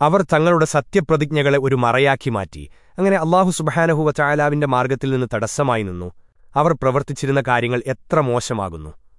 അവർ തങ്ങളുടെ സത്യപ്രതിജ്ഞകളെ ഒരു മറയാക്കി മാറ്റി. അങ്ങനെ അള്ളാഹു സുബഹാനഹുവ ചായാലാവിന്റെ മാർഗത്തിൽ നിന്ന് തടസ്സമായി നിന്നു. അവർ പ്രവർത്തിച്ചിരുന്ന കാര്യങ്ങൾ എത്ര മോശമാകുന്നു.